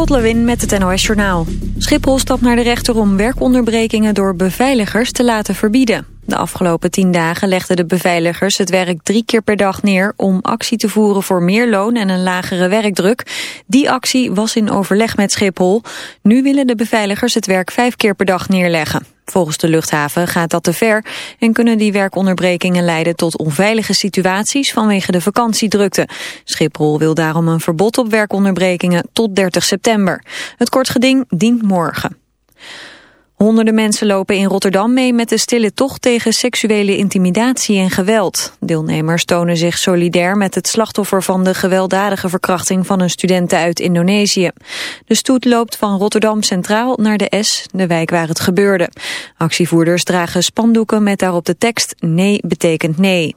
Lot Lewin met het NOS Journaal. Schiphol stapt naar de rechter om werkonderbrekingen door beveiligers te laten verbieden. De afgelopen tien dagen legden de beveiligers het werk drie keer per dag neer... om actie te voeren voor meer loon en een lagere werkdruk. Die actie was in overleg met Schiphol. Nu willen de beveiligers het werk vijf keer per dag neerleggen. Volgens de luchthaven gaat dat te ver en kunnen die werkonderbrekingen leiden tot onveilige situaties vanwege de vakantiedrukte. Schiphol wil daarom een verbod op werkonderbrekingen tot 30 september. Het kort geding dient morgen. Honderden mensen lopen in Rotterdam mee met de stille tocht tegen seksuele intimidatie en geweld. Deelnemers tonen zich solidair met het slachtoffer van de gewelddadige verkrachting van een studente uit Indonesië. De stoet loopt van Rotterdam Centraal naar de S, de wijk waar het gebeurde. Actievoerders dragen spandoeken met daarop de tekst nee betekent nee.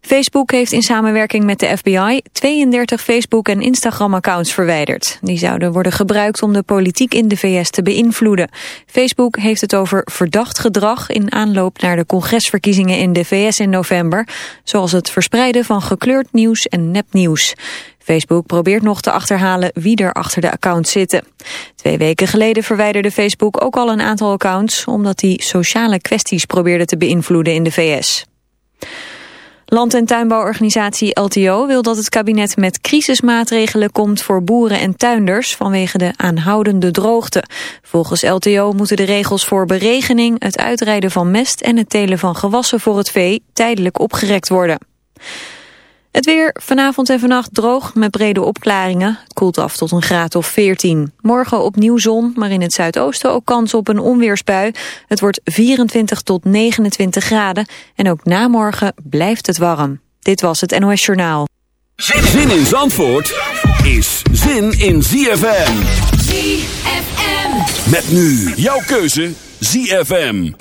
Facebook heeft in samenwerking met de FBI 32 Facebook- en Instagram-accounts verwijderd. Die zouden worden gebruikt om de politiek in de VS te beïnvloeden. Facebook heeft het over verdacht gedrag in aanloop naar de congresverkiezingen in de VS in november, zoals het verspreiden van gekleurd nieuws en nepnieuws. Facebook probeert nog te achterhalen wie er achter de accounts zitten. Twee weken geleden verwijderde Facebook ook al een aantal accounts... omdat die sociale kwesties probeerde te beïnvloeden in de VS. Land- en tuinbouworganisatie LTO wil dat het kabinet met crisismaatregelen komt voor boeren en tuinders vanwege de aanhoudende droogte. Volgens LTO moeten de regels voor beregening, het uitrijden van mest en het telen van gewassen voor het vee tijdelijk opgerekt worden. Het weer vanavond en vannacht droog met brede opklaringen. Het koelt af tot een graad of 14. Morgen opnieuw zon, maar in het zuidoosten ook kans op een onweersbui. Het wordt 24 tot 29 graden. En ook na morgen blijft het warm. Dit was het NOS Journaal. Zin in Zandvoort is zin in ZFM. ZFM. Met nu jouw keuze ZFM.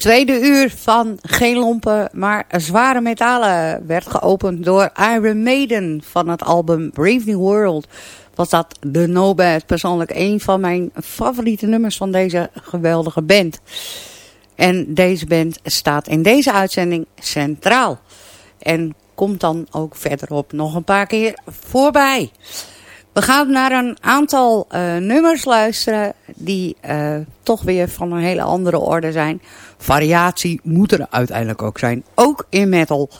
Tweede uur van geen lompen, maar zware metalen werd geopend door Iron Maiden van het album Brave New World. Was dat The No Bad, persoonlijk een van mijn favoriete nummers van deze geweldige band. En deze band staat in deze uitzending centraal. En komt dan ook verderop nog een paar keer voorbij. We gaan naar een aantal uh, nummers luisteren die uh, toch weer van een hele andere orde zijn. Variatie moet er uiteindelijk ook zijn, ook in metal.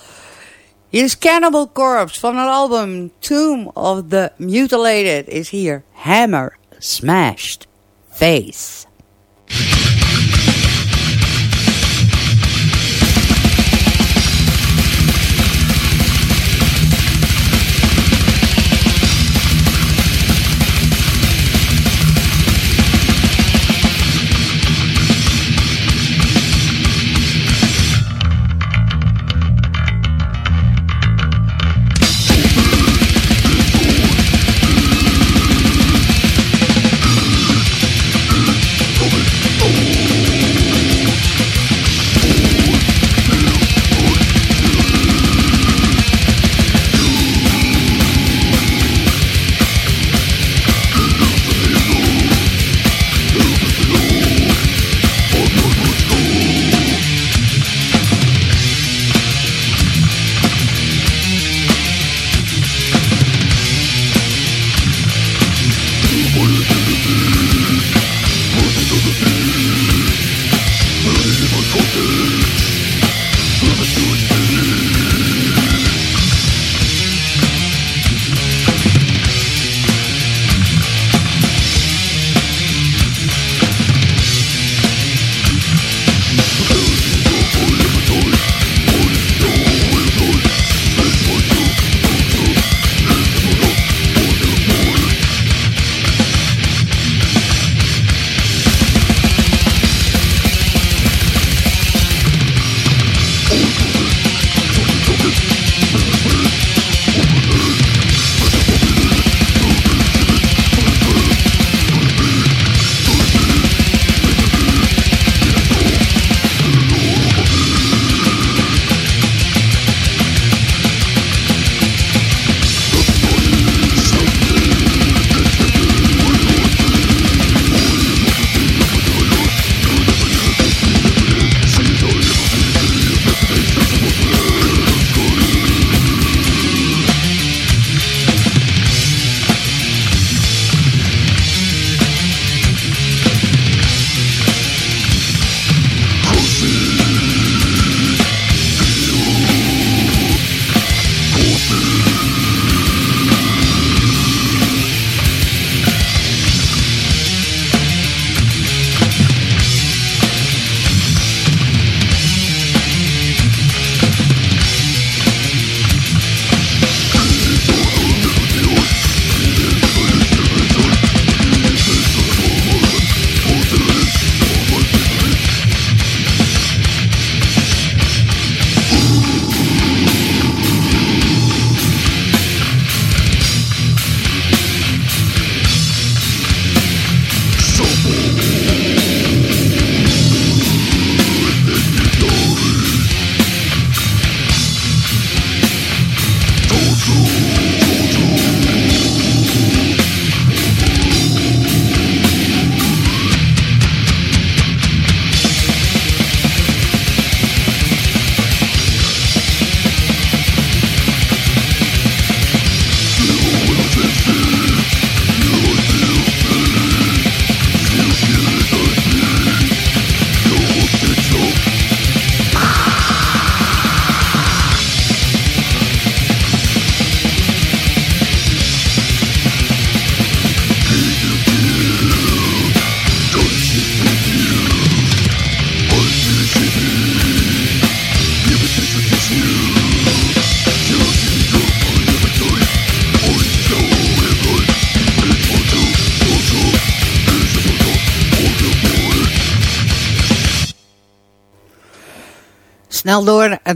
Hier is Cannibal Corpse van het album Tomb of the Mutilated is hier Hammer Smashed Face.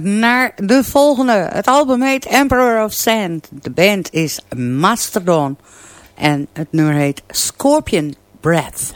Naar de volgende. Het album heet Emperor of Sand. De band is Mastodon. En het nummer heet Scorpion Breath.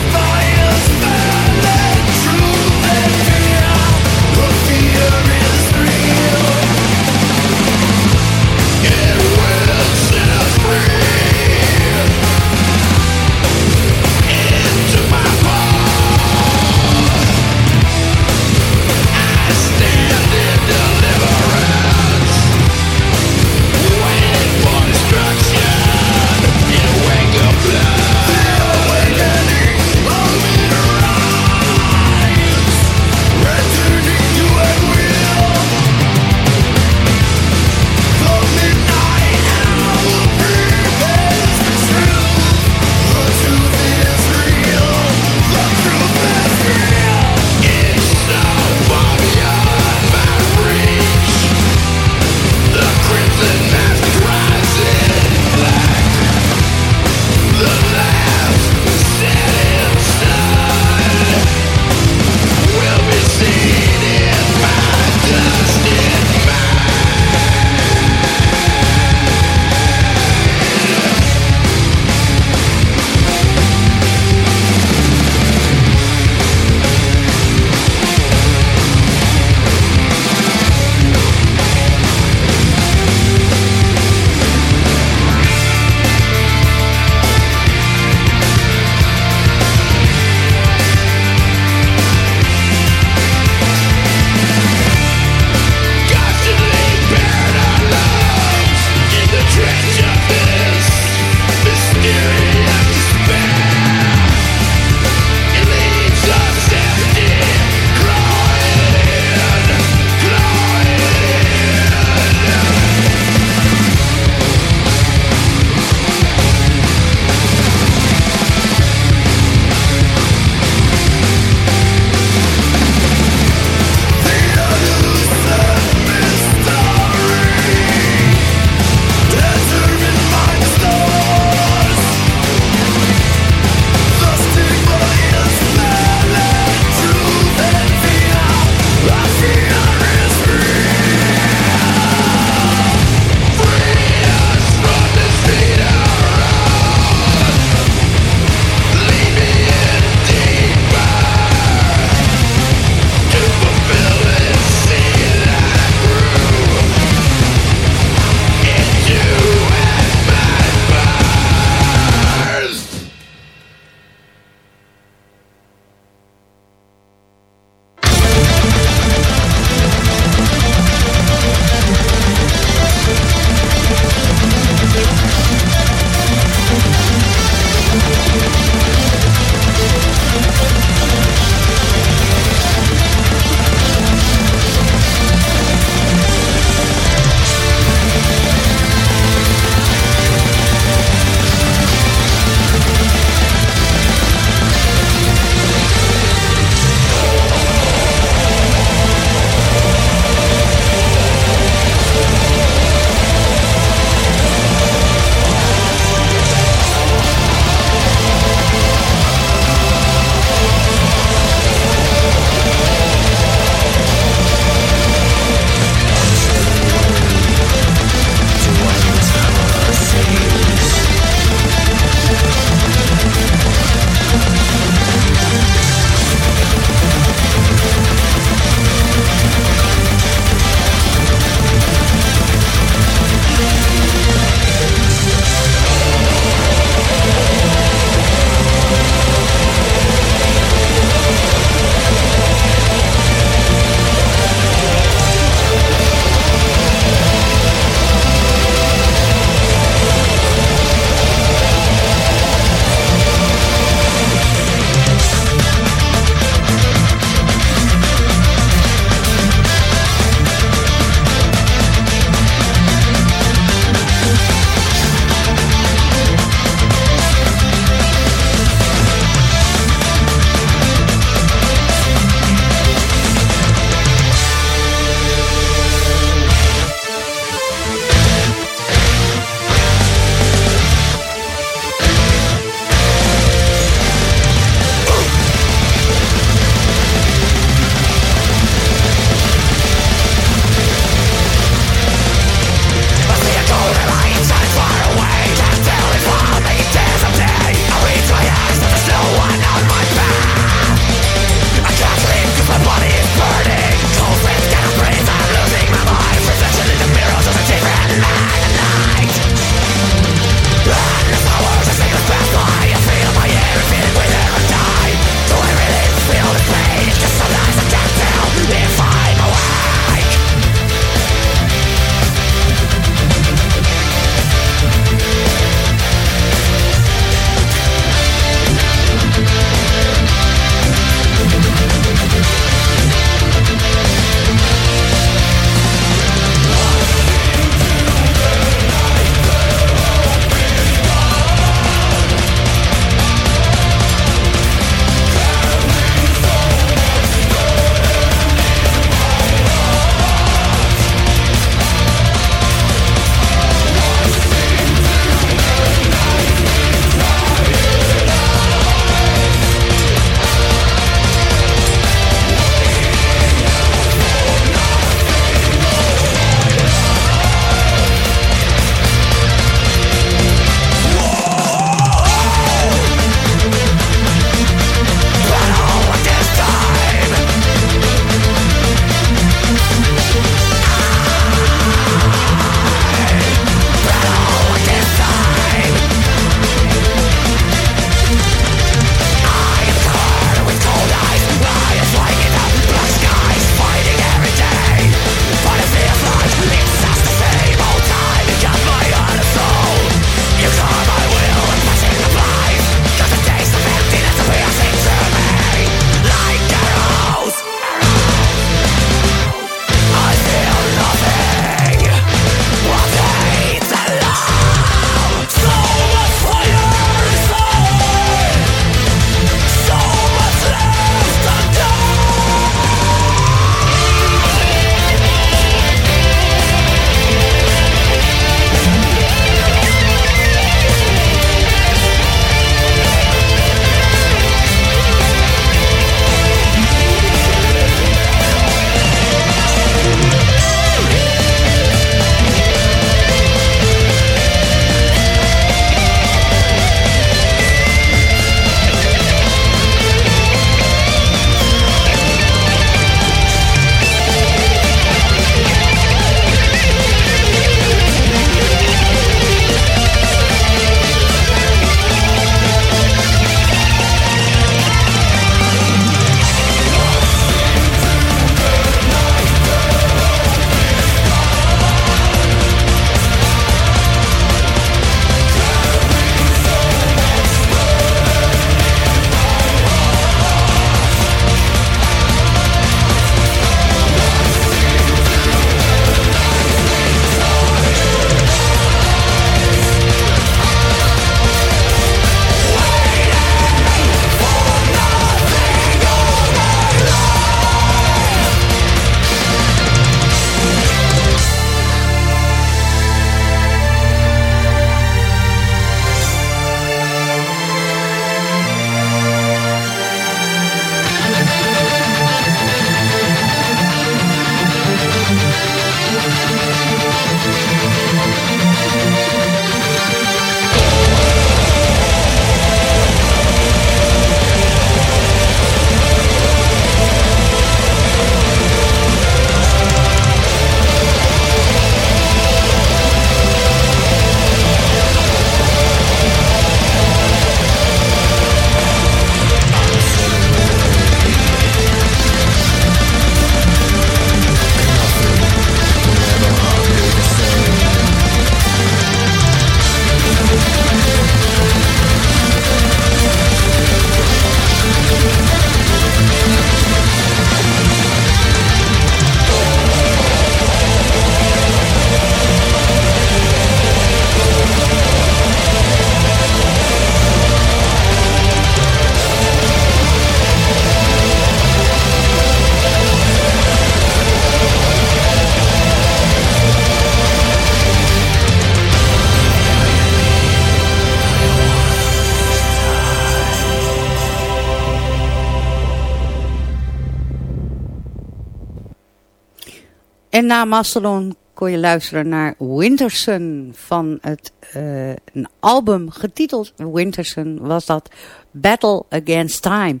En na Mastodon kon je luisteren naar Winterson van het uh, een album getiteld Winterson was dat Battle Against Time.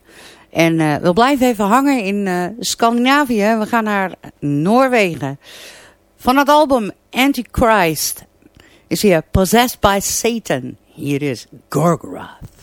En uh, we blijven even hangen in uh, Scandinavië. We gaan naar Noorwegen. Van het album Antichrist is hier Possessed by Satan. Hier is Gorgoroth.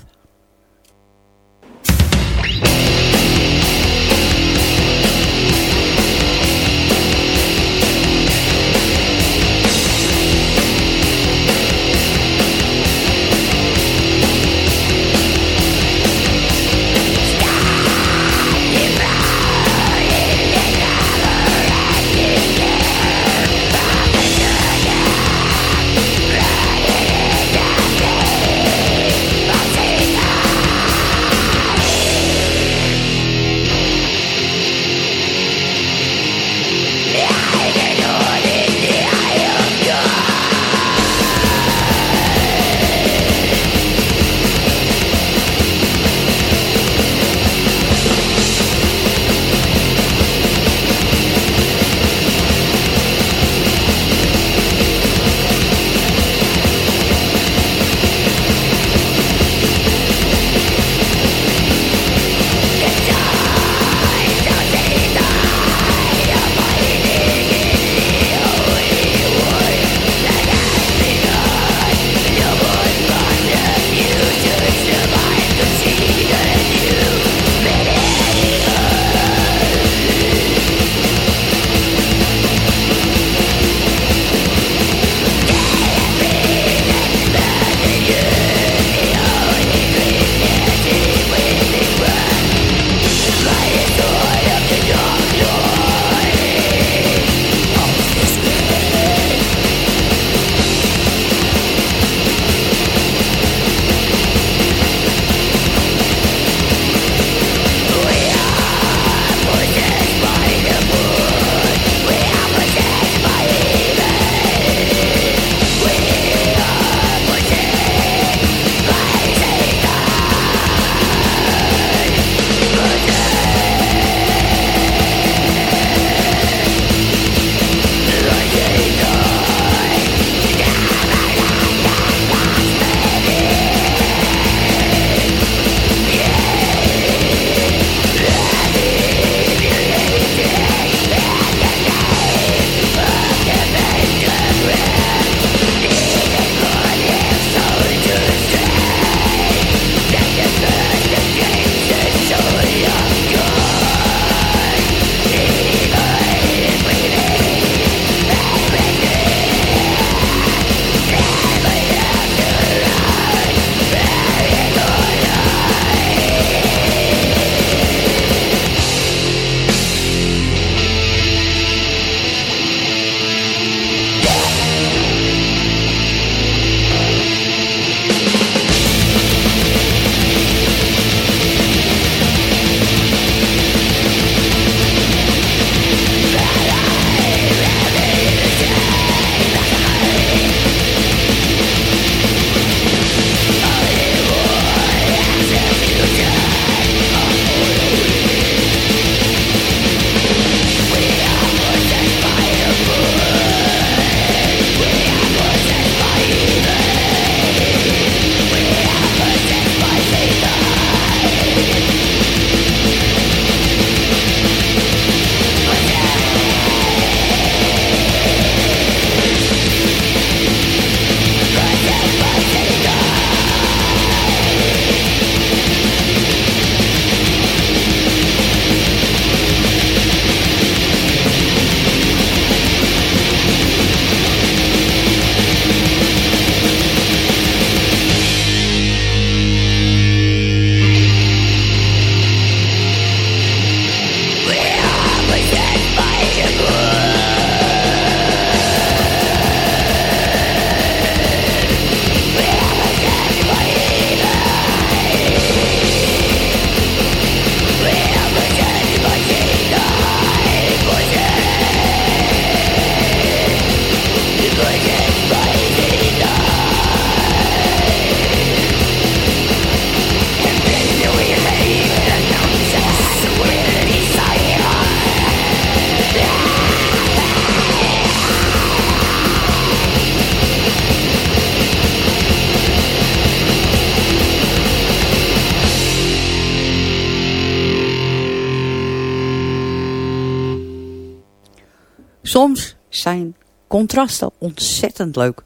Contrasten ontzettend leuk.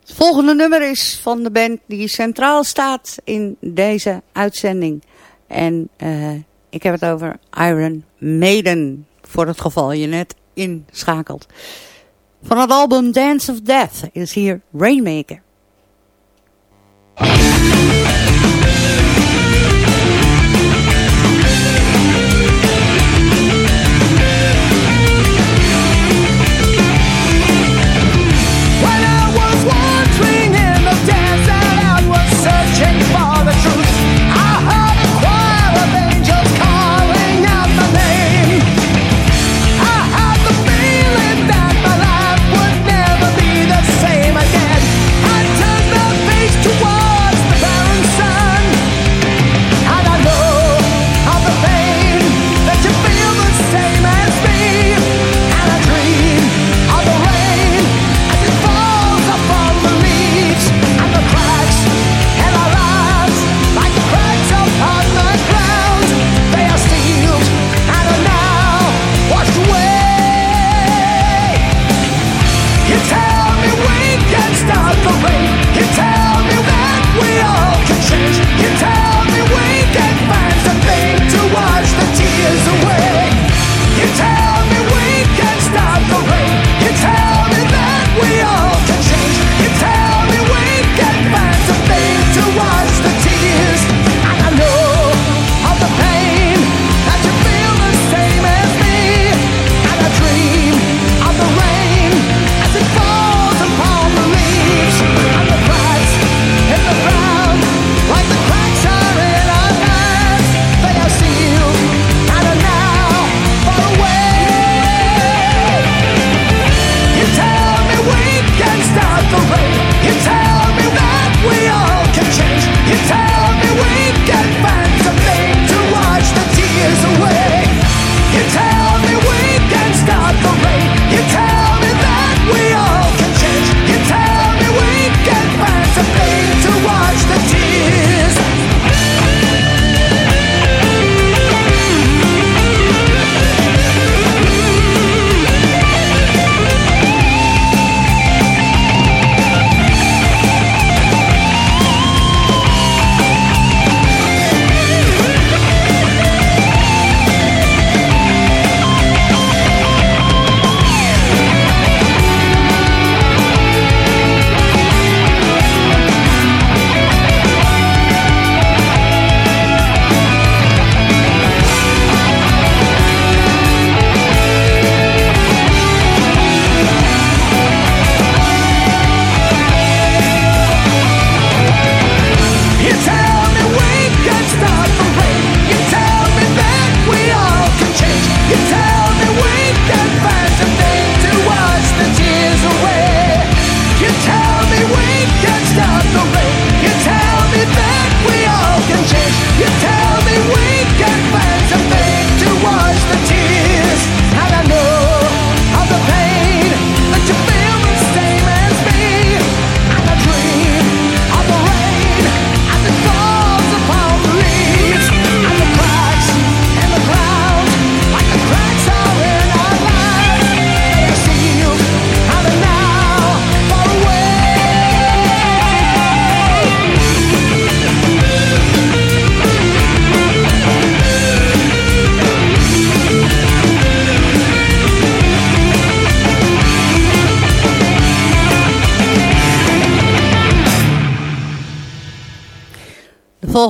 Het volgende nummer is van de band die centraal staat in deze uitzending. En uh, ik heb het over Iron Maiden, voor het geval je net inschakelt. Van het album Dance of Death is hier Rainmaker.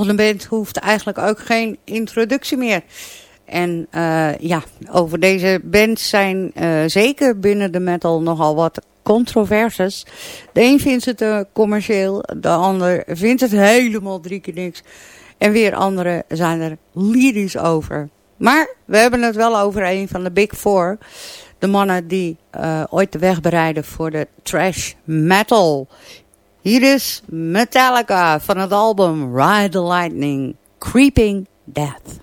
Volgende band hoeft eigenlijk ook geen introductie meer. En uh, ja, over deze band zijn uh, zeker binnen de metal nogal wat controverses. De een vindt het uh, commercieel, de ander vindt het helemaal drie keer niks. En weer anderen zijn er lyrisch over. Maar we hebben het wel over een van de Big Four. De mannen die ooit de weg bereiden voor de trash metal. Hier is Metallica van het album Ride the Lightning, Creeping Death.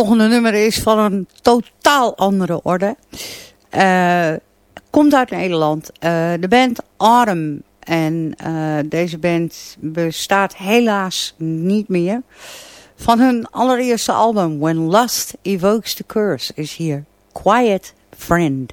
Volgende nummer is van een totaal andere orde. Uh, komt uit Nederland. Uh, de band Autumn. En uh, deze band bestaat helaas niet meer. Van hun allereerste album When Lust Evokes the Curse is hier Quiet Friend.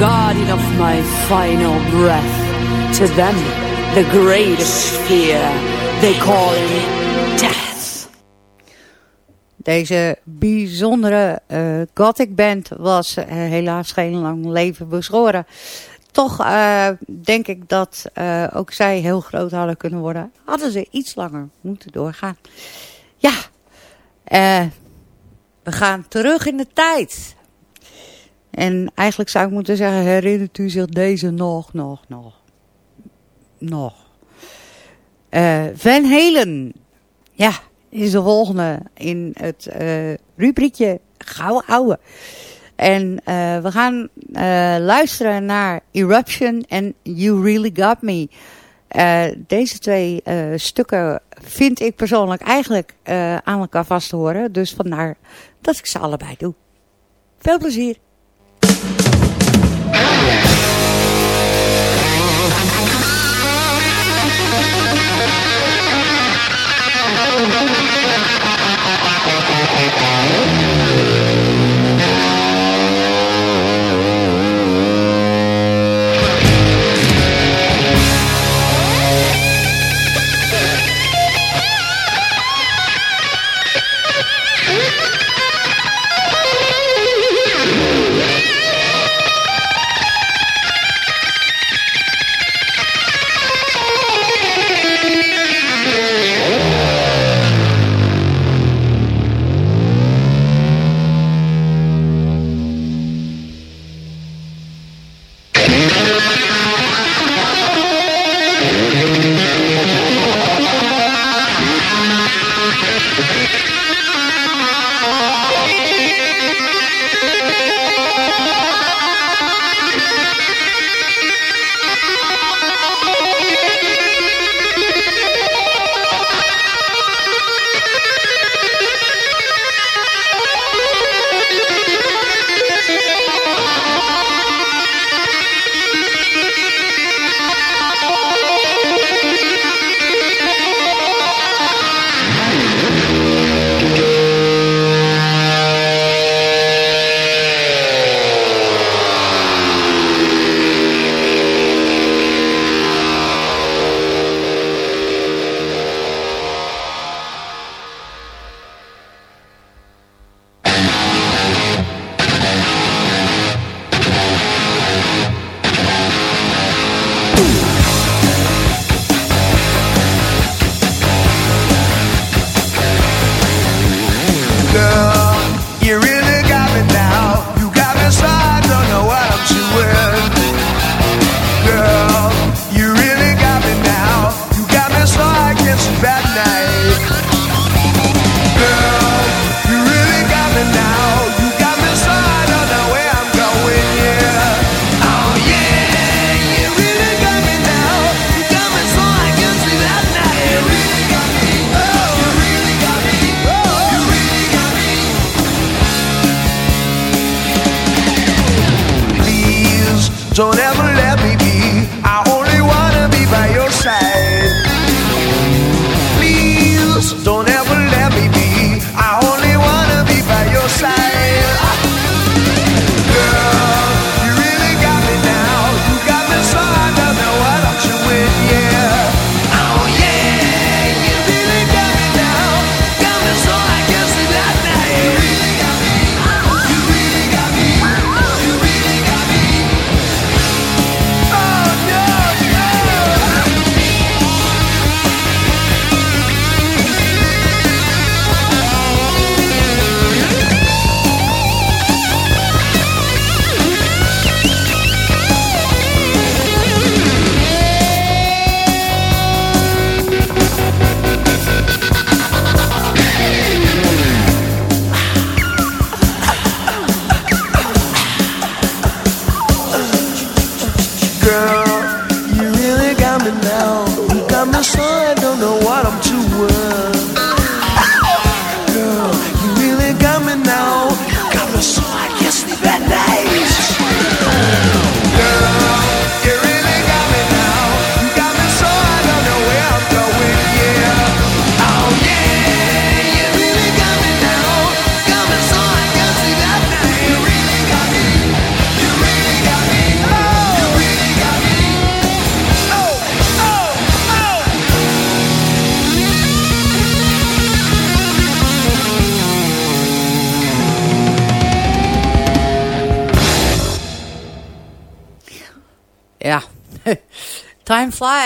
Guardian of my final breath. To them, the greatest fear, they call him death. Deze bijzondere uh, gothic band was uh, helaas geen lang leven beschoren. Toch uh, denk ik dat ook zij heel groot hadden kunnen worden. Hadden ze iets langer moeten doorgaan. Ja, we gaan terug in de tijd. En eigenlijk zou ik moeten zeggen, herinnert u zich deze nog, nog, nog, nog. Uh, Van Helen, ja, is de volgende in het uh, rubriekje Gauw Ouwe. En uh, we gaan luisteren naar Eruption en You Really Got Me. deze twee stukken vind ik persoonlijk eigenlijk aan elkaar vast te horen. Dus vandaar dat ik ze allebei doe. Veel plezier!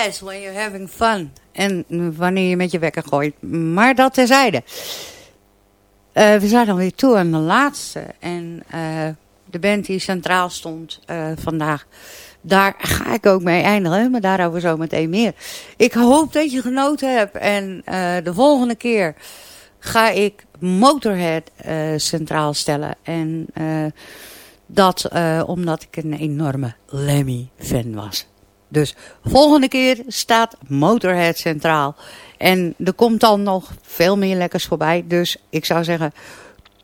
Flies when you're having fun. En wanneer je met je wekker gooit. Maar dat terzijde. Uh, we zijn alweer toe aan de laatste. En uh, de band die centraal stond uh, vandaag. Daar ga ik ook mee eindigen. Maar daarover zo meteen meer. Ik hoop dat je genoten hebt. En de volgende keer ga ik Motorhead centraal stellen. En dat omdat ik een enorme Lemmy-fan was. Dus volgende keer staat Motorhead centraal. En er komt dan nog veel meer lekkers voorbij. Dus ik zou zeggen,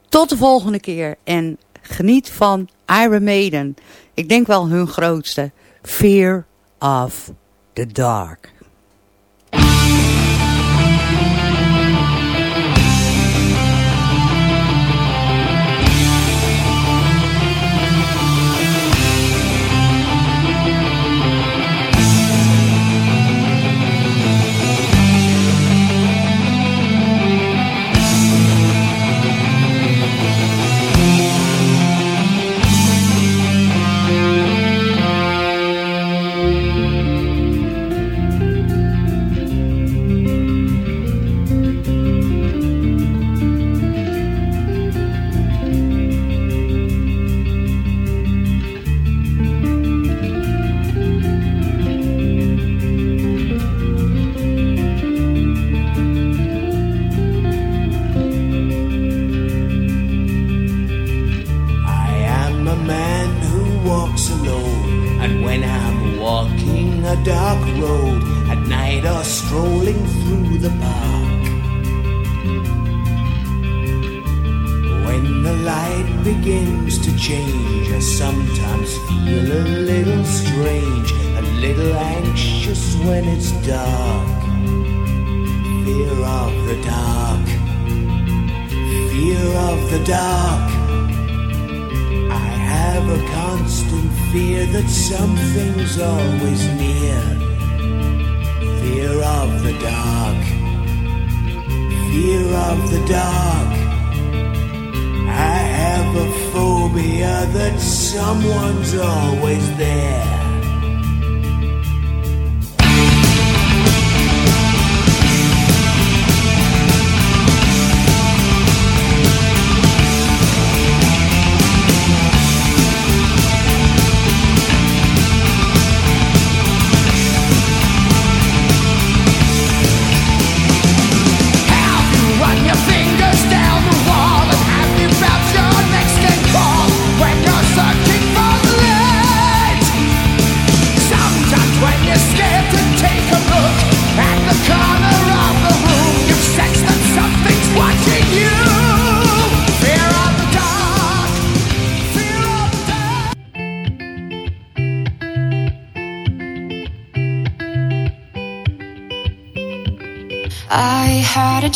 tot de volgende keer. En geniet van Iron Maiden. Ik denk wel hun grootste. Fear of the Dark. that something's always near. Fear of the dark. Fear of the dark. I have a phobia that someone's always there.